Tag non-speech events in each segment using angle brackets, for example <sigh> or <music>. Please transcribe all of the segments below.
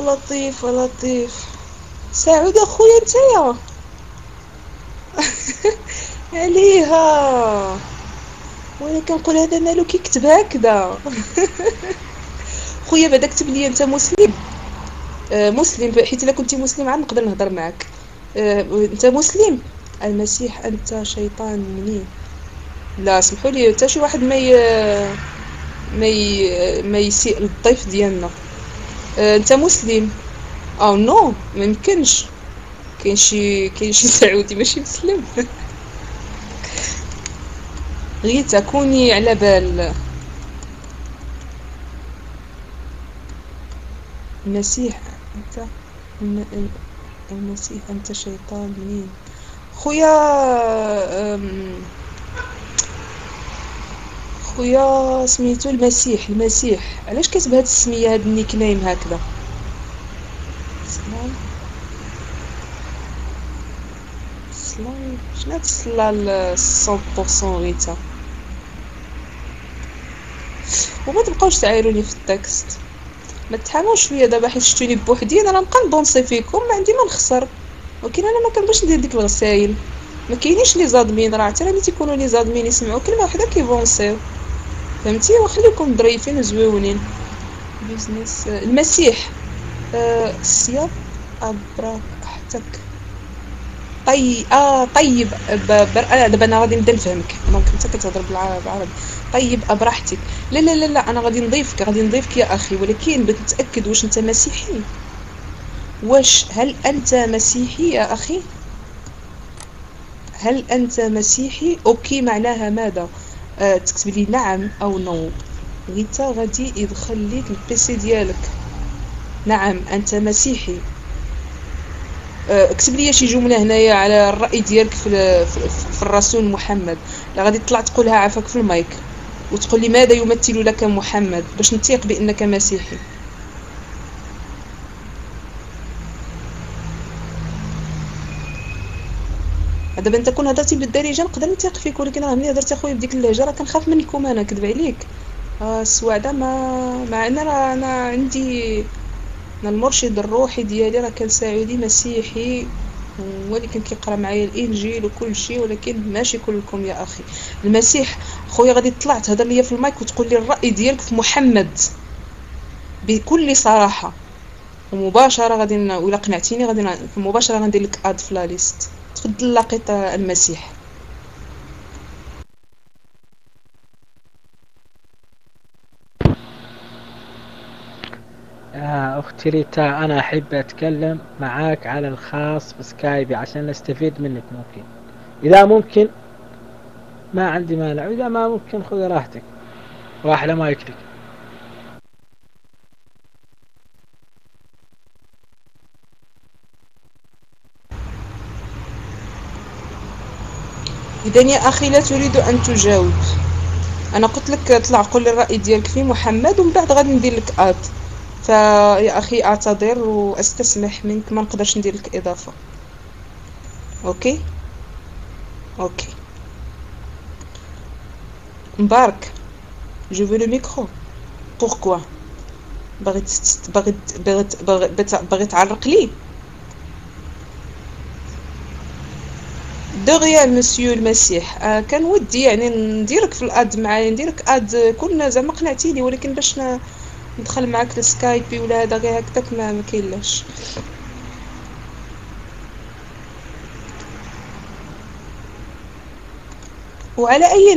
لطيف لطيف. سعود أخويا نتايا <laughs> عليها. وأنا كنقول هذا مالو كيكتب هكذا. <laughs> خويا بعدا كتب لي أنت مسلم. آه مسلم. حيت إلا كنتي مسلم عاد نقدر نهضر معاك. آه أنت مسلم. المسيح أنت شيطان منين؟ لا سمحوا لي حتى شي واحد ما ي... ما ي... ما يسيء للضيف ديالنا. انت مسلم. أو نو ما يمكنش. كاين شي كاين شي سعودي ماشي مسلم. <laughs> غيتا كوني على بال. المسيح أنت المسيح أنت شيطان منين؟ خويا خويا سميتو المسيح المسيح. علاش كتب هاد السمية هاد ال nickname هكذا؟ سلام سلام شنو هاد ال salle 100% غيتا وما تبقاوش تعايروني في ال texte. ما تحاموش فيا دابا حيت شفتوني بوحدي أنا نبقى ندونسي فيكم ما عندي ما نخسر. ولكن أنا ما كنبغيش ندير ديك الغسايل. ما كاينينش les admins راه حتى ملي تيكونوا les admins يسمعوا كلمة وحدة كيفونسيو فهمتي؟ وخليكم ظريفين وزويونين. business المسيح. أه الصيام ابراحتك طي آه طيب بر... أنا دابا أنا غادي نبدا نفهمك. donc أنت كتهضر بالعربي طيب ابرحتك لا لا لا لا أنا غادي نضيفك. غادي نضيفك يا أخي ولكن بغيت نتأكد واش أنت مسيحي. واش هل أنت مسيحي يا أخي؟ هل أنت مسيحي؟ OK معناها ماذا؟ آه تكتب لي نعم أو no. غيتا غادي يدخل ليك ال PC ديالك. نعم أنت مسيحي. اكتب لي شي جملة هنايا على الرأي ديالك في, في الرسول محمد. لا غادي تطلع تقولها عافاك في المايك. وتقول لي ماذا يمثل لك محمد؟ باش نتيق بأنك مسيحي. دابا انت كون هضرتي بالدارجة نقدر نثيق فيك ولكن راه ملي هضرتي أخويا بديك اللهجة راه كنخاف منكم أنا كذب عليك. آه السواعده ما مع ان راه أنا عندي أنا المرشد الروحي ديالي راه كان سعودي مسيحي ولكن كيقرأ معايا الإنجيل وكل شيء ولكن ماشي كلكم يا أخي. المسيح خويا غادي تطلع تهضر ليا في المايك وتقول لي الرأي ديالك في محمد. بكل صراحة. ومباشرة غادي ولا قنعتيني غادي مباشرة غندير لك أد في لا ليست. تفضل لقيت المسيح. يا أختي ريتا أنا أحب أتكلم معاك على الخاص في سكايبي عشان نستفيد منك ممكن. إذا ممكن ما عندي مانع. وإذا ما ممكن خذ راحتك. وأحلى ما يكفيك إذا يا أخي لا تريد أن تجاوب. أنا قلت لك اطلع قول الرأي ديالك في محمد ومن بعد غادي ندير لك add فيا أخي أعتذر وأستسمح منك ما نقدرش ندير لك إضافة. OK؟ OK. مبارك. je veux le micro باغي باغي باغي باغي تعرق لي. دو ريال مسيو المسيح. آه كان ودي يعني نديرك في ال add معايا نديرك add كنا زعما قنعتيني ولكن باش ندخل معاك ال Skype ولا هذا غير هكداك ما, ما كاينلاش. وعلى أي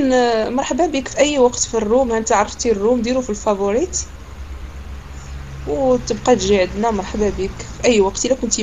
مرحبا بك في أي وقت في ال room. انت عرفتي ال room؟ ديرو في ال favorite. وتبقى تجي عندنا. مرحبا بك في أي وقت. إلا كنتي